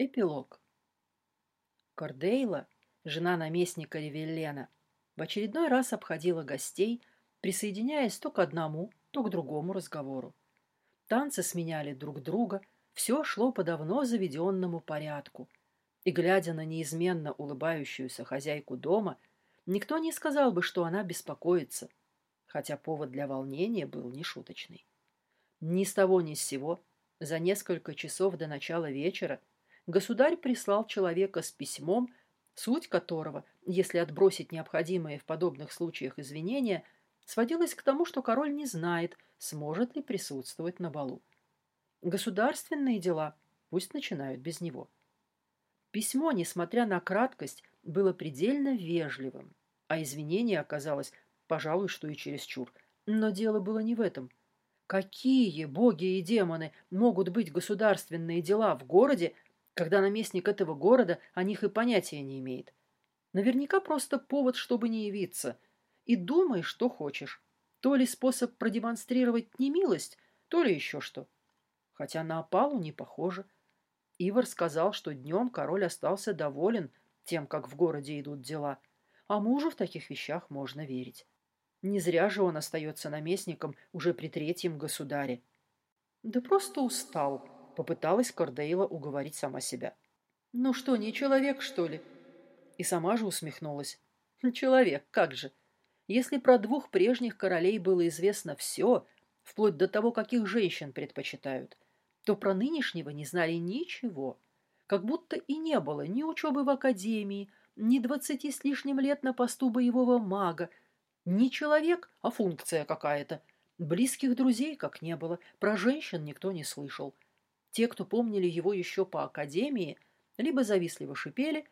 Эпилог. Кордейла, жена наместника Ревеллена, в очередной раз обходила гостей, присоединяясь то к одному, то к другому разговору. Танцы сменяли друг друга, все шло по давно заведенному порядку. И, глядя на неизменно улыбающуюся хозяйку дома, никто не сказал бы, что она беспокоится, хотя повод для волнения был нешуточный. Ни с того ни с сего, за несколько часов до начала вечера, государь прислал человека с письмом, суть которого, если отбросить необходимые в подобных случаях извинения, сводилась к тому, что король не знает, сможет ли присутствовать на балу. Государственные дела пусть начинают без него. Письмо, несмотря на краткость, было предельно вежливым, а извинение оказалось, пожалуй, что и чересчур. Но дело было не в этом. Какие боги и демоны могут быть государственные дела в городе, когда наместник этого города о них и понятия не имеет. Наверняка просто повод, чтобы не явиться. И думай, что хочешь. То ли способ продемонстрировать немилость, то ли еще что. Хотя на опалу не похоже. Ивар сказал, что днем король остался доволен тем, как в городе идут дела, а мужу в таких вещах можно верить. Не зря же он остается наместником уже при третьем государе. Да просто устал, Попыталась Кордеила уговорить сама себя. «Ну что, не человек, что ли?» И сама же усмехнулась. «Человек, как же! Если про двух прежних королей было известно все, вплоть до того, каких женщин предпочитают, то про нынешнего не знали ничего. Как будто и не было ни учебы в академии, ни двадцати с лишним лет на посту боевого мага, ни человек, а функция какая-то. Близких друзей как не было, про женщин никто не слышал. Те, кто помнили его еще по академии, либо завистливо шипели,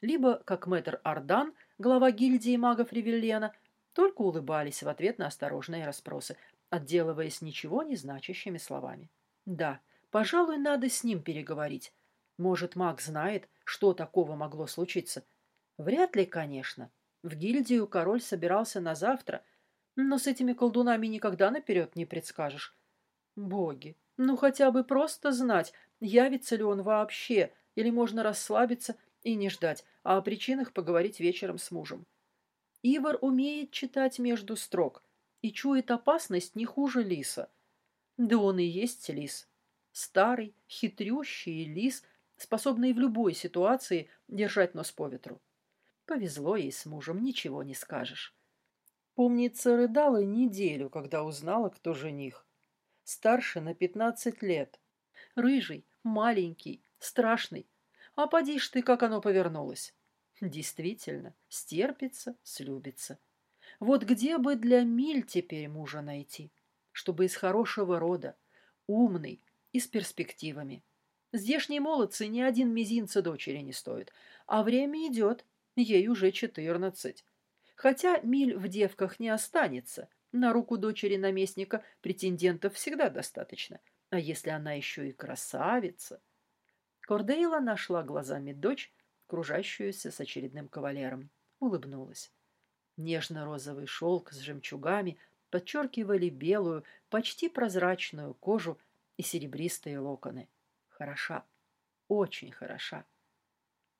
либо, как мэтр Ардан, глава гильдии магов Ревеллена, только улыбались в ответ на осторожные расспросы, отделываясь ничего не значащими словами. Да, пожалуй, надо с ним переговорить. Может, маг знает, что такого могло случиться. Вряд ли, конечно. В гильдию король собирался на завтра, но с этими колдунами никогда наперед не предскажешь. Боги, ну, хотя бы просто знать, явится ли он вообще, или можно расслабиться и не ждать, а о причинах поговорить вечером с мужем. Ивар умеет читать между строк и чует опасность не хуже лиса. Да он и есть лис. Старый, хитрющий лис, способный в любой ситуации держать нос по ветру. Повезло ей с мужем, ничего не скажешь. Помнится, рыдала неделю, когда узнала, кто жених старше на пятнадцать лет. Рыжий, маленький, страшный. А поди ж ты, как оно повернулось. Действительно, стерпится, слюбится. Вот где бы для Миль теперь мужа найти, чтобы из хорошего рода, умный и с перспективами. Здешние молодцы ни один мизинца дочери не стоит, а время идет, ей уже четырнадцать. Хотя Миль в девках не останется — на руку дочери наместника претендентов всегда достаточно. А если она еще и красавица? Кордейла нашла глазами дочь, кружащуюся с очередным кавалером. Улыбнулась. Нежно-розовый шелк с жемчугами подчеркивали белую, почти прозрачную кожу и серебристые локоны. Хороша, очень хороша.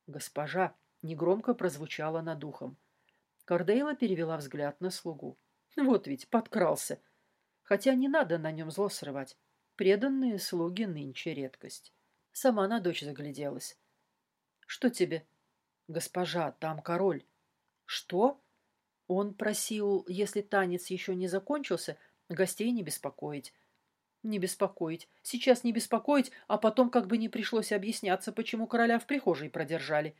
Госпожа негромко прозвучала над ухом. Кордейла перевела взгляд на слугу. Вот ведь подкрался. Хотя не надо на нем зло срывать. Преданные слуги нынче редкость. Сама на дочь загляделась. Что тебе? Госпожа, там король. Что? Он просил, если танец еще не закончился, гостей не беспокоить. Не беспокоить. Сейчас не беспокоить, а потом как бы не пришлось объясняться, почему короля в прихожей продержали.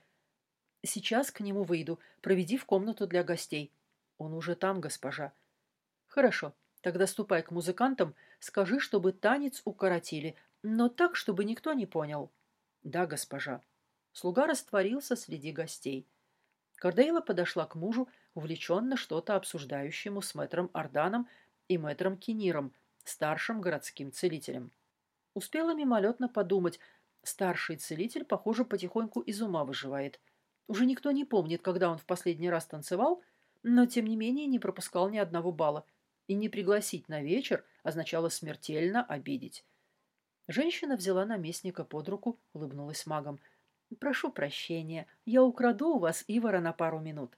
Сейчас к нему выйду. Проведи в комнату для гостей. Он уже там, госпожа. Хорошо, тогда ступай к музыкантам, скажи, чтобы танец укоротили, но так, чтобы никто не понял. Да, госпожа. Слуга растворился среди гостей. Кардейла подошла к мужу, увлеченно что-то обсуждающему с мэтром Арданом и мэтром Киниром, старшим городским целителем. Успела мимолетно подумать, старший целитель, похоже, потихоньку из ума выживает. Уже никто не помнит, когда он в последний раз танцевал, но, тем не менее, не пропускал ни одного балла и не пригласить на вечер означало смертельно обидеть. Женщина взяла наместника под руку, улыбнулась магом. «Прошу прощения, я украду у вас Ивара на пару минут».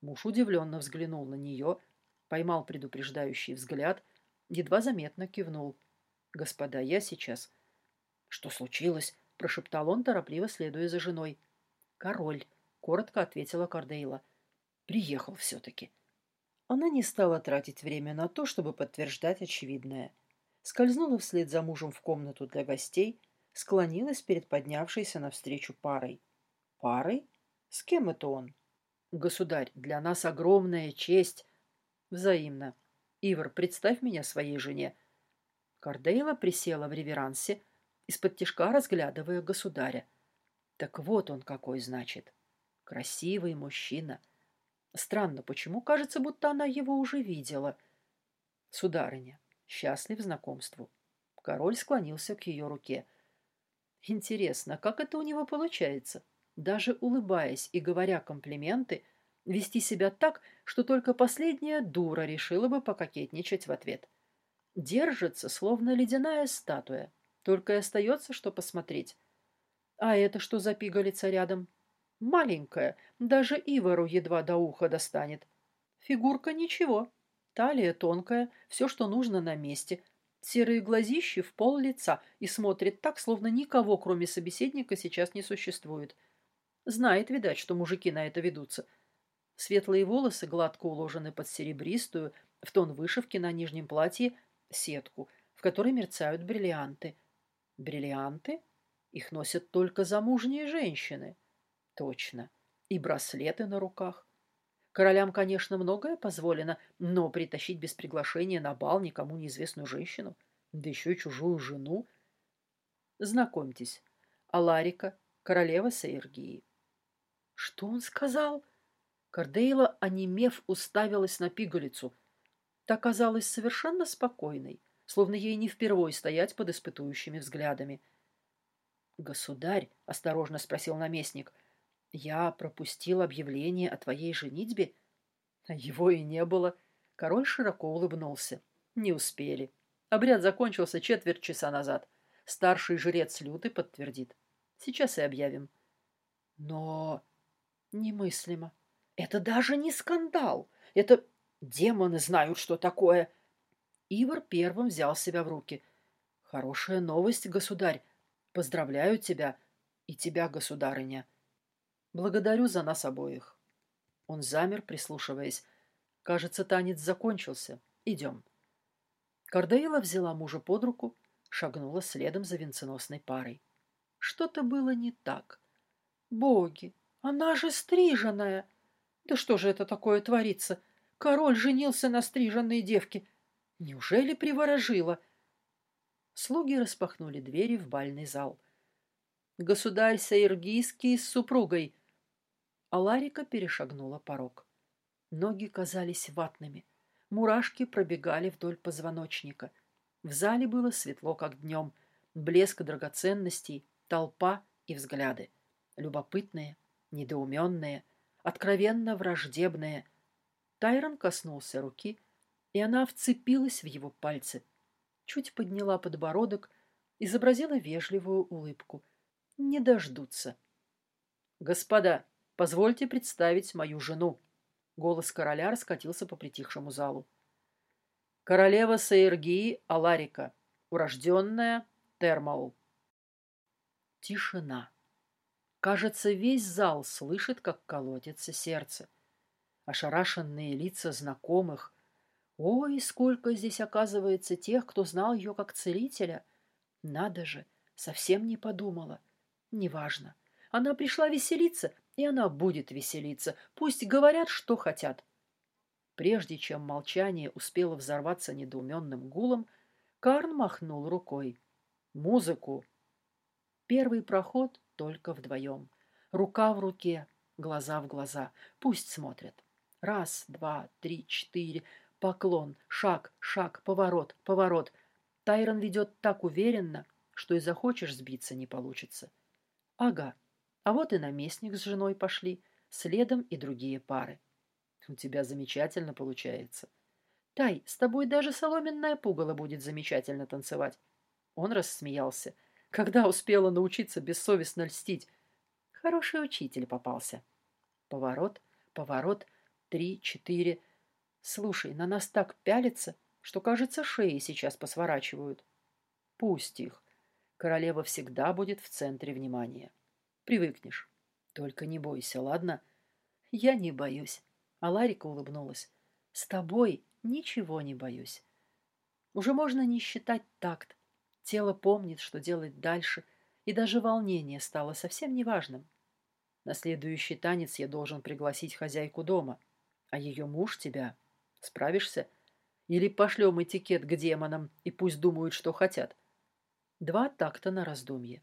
Муж удивленно взглянул на нее, поймал предупреждающий взгляд, едва заметно кивнул. «Господа, я сейчас...» «Что случилось?» — прошептал он, торопливо следуя за женой. «Король», — коротко ответила Кардейла. «Приехал все-таки». Она не стала тратить время на то, чтобы подтверждать очевидное. Скользнула вслед за мужем в комнату для гостей, склонилась перед поднявшейся навстречу парой. «Парой? С кем это он?» «Государь, для нас огромная честь!» «Взаимно. Ивар, представь меня своей жене». Кардейла присела в реверансе, из-под тишка разглядывая государя. Так вот он какой, значит. Красивый мужчина. Странно, почему кажется, будто она его уже видела. Сударыня, счастлив знакомству. Король склонился к ее руке. Интересно, как это у него получается? Даже улыбаясь и говоря комплименты, вести себя так, что только последняя дура решила бы пококетничать в ответ. Держится, словно ледяная статуя. Только и остается, что посмотреть. А это что за пигалица рядом? Маленькая, даже Ивару едва до уха достанет. Фигурка ничего. Талия тонкая, все, что нужно на месте. Серые глазищи в пол лица и смотрит так, словно никого, кроме собеседника, сейчас не существует. Знает, видать, что мужики на это ведутся. Светлые волосы гладко уложены под серебристую, в тон вышивки на нижнем платье, сетку, в которой мерцают бриллианты. Бриллианты? Их носят только замужние женщины. Точно. И браслеты на руках. Королям, конечно, многое позволено, но притащить без приглашения на бал никому неизвестную женщину, да еще и чужую жену. Знакомьтесь, Аларика, королева Саергии. Что он сказал? Кардейла, онемев, уставилась на пигалицу. Та казалась совершенно спокойной, словно ей не впервой стоять под испытующими взглядами — «Государь», — осторожно спросил наместник, — «я пропустил объявление о твоей женитьбе?» Его и не было. Король широко улыбнулся. Не успели. Обряд закончился четверть часа назад. Старший жрец Люты подтвердит. Сейчас и объявим. Но немыслимо. Это даже не скандал. Это демоны знают, что такое. Ивар первым взял себя в руки. Хорошая новость, государь. Поздравляю тебя и тебя, государыня. Благодарю за нас обоих. Он замер, прислушиваясь. Кажется, танец закончился. Идем. Кардеила взяла мужа под руку, шагнула следом за венценосной парой. Что-то было не так. Боги, она же стриженная! Да что же это такое творится? Король женился на стриженной девке. Неужели приворожила? Слуги распахнули двери в бальный зал. «Государь Саиргийский с супругой!» Аларика перешагнула порог. Ноги казались ватными. Мурашки пробегали вдоль позвоночника. В зале было светло, как днем. Блеск драгоценностей, толпа и взгляды. Любопытные, недоуменные, откровенно враждебные. Тайрон коснулся руки, и она вцепилась в его пальцы — чуть подняла подбородок, изобразила вежливую улыбку. Не дождутся. «Господа, позвольте представить мою жену». Голос короля раскатился по притихшему залу. «Королева Саергии Аларика, урожденная Термаул». Тишина. Кажется, весь зал слышит, как колотится сердце. Ошарашенные лица знакомых, Ой, сколько здесь оказывается тех, кто знал ее как целителя. Надо же, совсем не подумала. Неважно. Она пришла веселиться, и она будет веселиться. Пусть говорят, что хотят. Прежде чем молчание успело взорваться недоуменным гулом, Карн махнул рукой. «Музыку!» Первый проход только вдвоем. Рука в руке, глаза в глаза. Пусть смотрят. Раз, два, три, четыре. Поклон, шаг, шаг, поворот, поворот. Тайрон ведет так уверенно, что и захочешь сбиться не получится. Ага, а вот и наместник с женой пошли, следом и другие пары. У тебя замечательно получается. Тай, с тобой даже соломенная пугало будет замечательно танцевать. Он рассмеялся. Когда успела научиться бессовестно льстить? Хороший учитель попался. Поворот, поворот, три, четыре. Слушай, на нас так пялится, что, кажется, шеи сейчас посворачивают. Пусть их. Королева всегда будет в центре внимания. Привыкнешь. Только не бойся, ладно? Я не боюсь. А Ларика улыбнулась. С тобой ничего не боюсь. Уже можно не считать такт. Тело помнит, что делать дальше, и даже волнение стало совсем неважным. На следующий танец я должен пригласить хозяйку дома, а ее муж тебя. Справишься? Или пошлем этикет к демонам, и пусть думают, что хотят. Два такта на раздумье.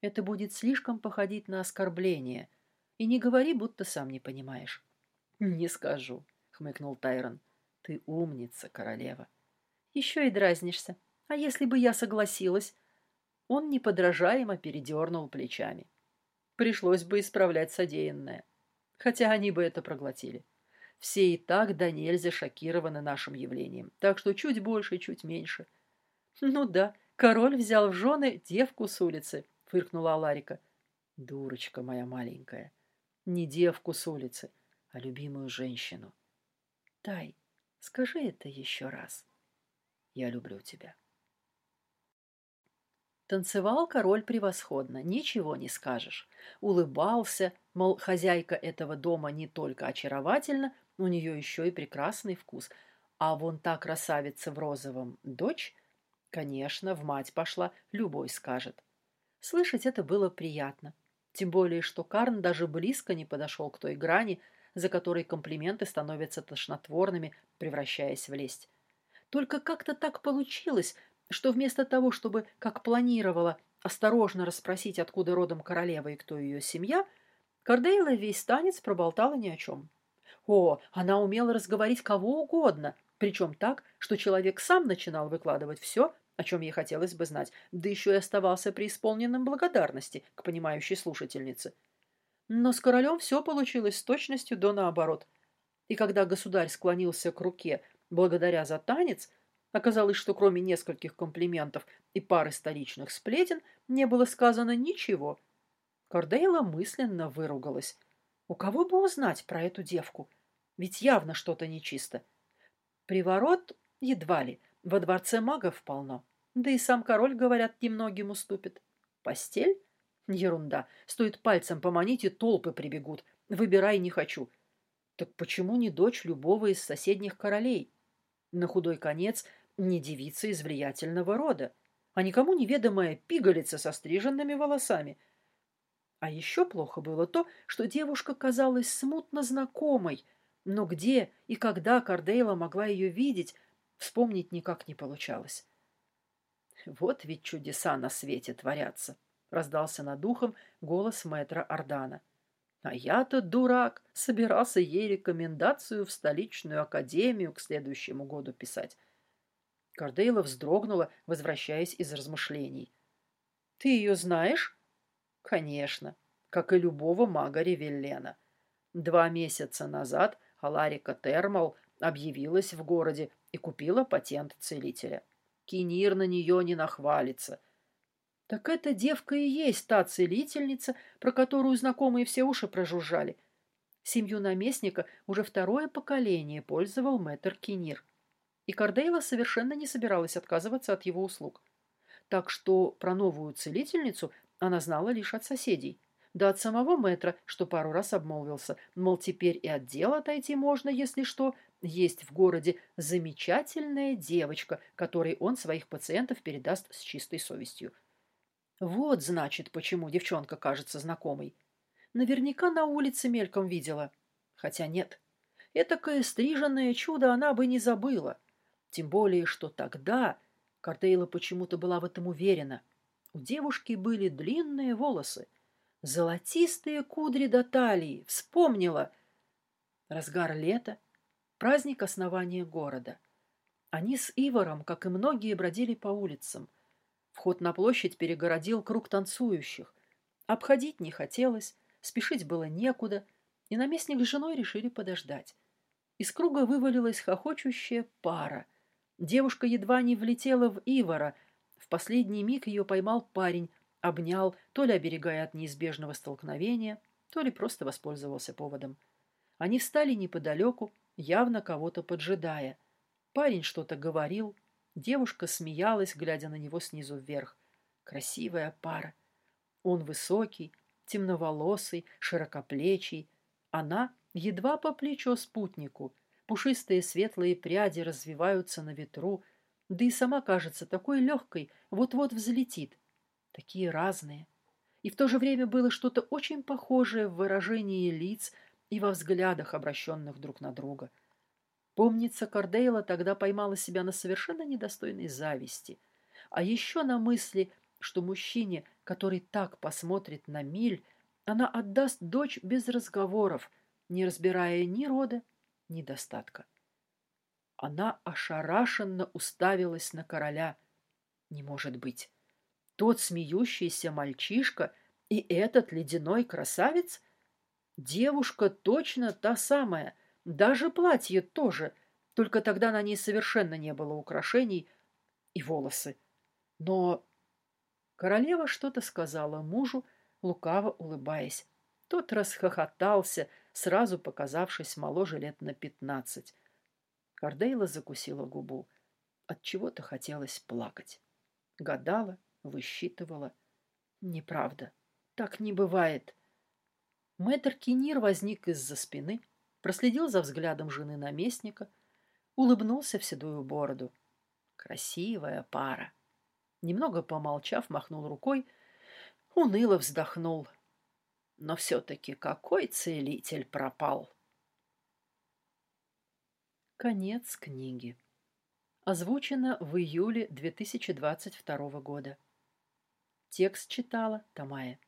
Это будет слишком походить на оскорбление. И не говори, будто сам не понимаешь. Не скажу, хмыкнул Тайрон. Ты умница, королева. Еще и дразнишься. А если бы я согласилась? Он неподражаемо передернул плечами. Пришлось бы исправлять содеянное. Хотя они бы это проглотили. Все и так да нельзя шокированы нашим явлением. Так что чуть больше, чуть меньше. Ну да, король взял в жены девку с улицы, фыркнула Аларика. Дурочка моя маленькая. Не девку с улицы, а любимую женщину. Тай, скажи это еще раз. Я люблю тебя. Танцевал король превосходно, ничего не скажешь. Улыбался, мол, хозяйка этого дома не только очаровательна, у нее еще и прекрасный вкус. А вон та красавица в розовом дочь, конечно, в мать пошла, любой скажет. Слышать это было приятно. Тем более, что Карн даже близко не подошел к той грани, за которой комплименты становятся тошнотворными, превращаясь в лесть. Только как-то так получилось, что вместо того, чтобы, как планировала, осторожно расспросить, откуда родом королева и кто ее семья, Кардейла весь танец проболтала ни о чем. О, она умела разговорить кого угодно, причем так, что человек сам начинал выкладывать все, о чем ей хотелось бы знать, да еще и оставался преисполненным благодарности к понимающей слушательнице. Но с королем все получилось с точностью до наоборот. И когда государь склонился к руке благодаря за танец, оказалось, что кроме нескольких комплиментов и пары столичных сплетен не было сказано ничего. Кордейла мысленно выругалась. У кого бы узнать про эту девку? Ведь явно что-то нечисто. Приворот едва ли. Во дворце магов полно. Да и сам король, говорят, немногим уступит. Постель? Ерунда. Стоит пальцем поманить, и толпы прибегут. Выбирай не хочу. Так почему не дочь любого из соседних королей? На худой конец не девица из влиятельного рода, а никому неведомая пигалица со стриженными волосами. А еще плохо было то, что девушка казалась смутно знакомой, но где и когда Кардейла могла ее видеть, вспомнить никак не получалось. «Вот ведь чудеса на свете творятся!» — раздался над ухом голос мэтра Ордана. А я-то, дурак, собирался ей рекомендацию в столичную академию к следующему году писать. Кардейла вздрогнула, возвращаясь из размышлений. «Ты ее знаешь?» «Конечно, как и любого мага Ревеллена. Два месяца назад Аларика Термал объявилась в городе и купила патент целителя. Кинир на нее не нахвалится. Так эта девка и есть та целительница, про которую знакомые все уши прожужжали. Семью наместника уже второе поколение пользовал мэтр Кинир. И Кардейла совершенно не собиралась отказываться от его услуг. Так что про новую целительницу она знала лишь от соседей. Да от самого мэтра, что пару раз обмолвился, мол, теперь и от дела отойти можно, если что, есть в городе замечательная девочка, которой он своих пациентов передаст с чистой совестью. Вот, значит, почему девчонка кажется знакомой. Наверняка на улице мельком видела. Хотя нет. Этакое стриженное чудо она бы не забыла. Тем более, что тогда Картейла почему-то была в этом уверена. У девушки были длинные волосы, золотистые кудри до талии. Вспомнила. Разгар лета, праздник основания города. Они с Ивором, как и многие, бродили по улицам – Вход на площадь перегородил круг танцующих. Обходить не хотелось, спешить было некуда, и наместник с женой решили подождать. Из круга вывалилась хохочущая пара. Девушка едва не влетела в Ивара. В последний миг ее поймал парень, обнял, то ли оберегая от неизбежного столкновения, то ли просто воспользовался поводом. Они встали неподалеку, явно кого-то поджидая. Парень что-то говорил, девушка смеялась, глядя на него снизу вверх. Красивая пара. Он высокий, темноволосый, широкоплечий. Она едва по плечо спутнику. Пушистые светлые пряди развиваются на ветру, да и сама кажется такой легкой, вот-вот взлетит. Такие разные. И в то же время было что-то очень похожее в выражении лиц и во взглядах, обращенных друг на друга. Помнится, Кордейла тогда поймала себя на совершенно недостойной зависти, а еще на мысли, что мужчине, который так посмотрит на Миль, она отдаст дочь без разговоров, не разбирая ни рода, ни достатка. Она ошарашенно уставилась на короля. Не может быть. Тот смеющийся мальчишка и этот ледяной красавец? Девушка точно та самая, даже платье тоже, только тогда на ней совершенно не было украшений и волосы. Но королева что-то сказала мужу, лукаво улыбаясь. Тот расхохотался, сразу показавшись моложе лет на пятнадцать. Кардейла закусила губу. От чего-то хотелось плакать. Гадала, высчитывала. Неправда. Так не бывает. Мэтр Кинир возник из-за спины, проследил за взглядом жены наместника, улыбнулся в седую бороду. Красивая пара. Немного помолчав, махнул рукой, уныло вздохнул. Но все-таки какой целитель пропал? Конец книги. Озвучено в июле 2022 года. Текст читала Тамая.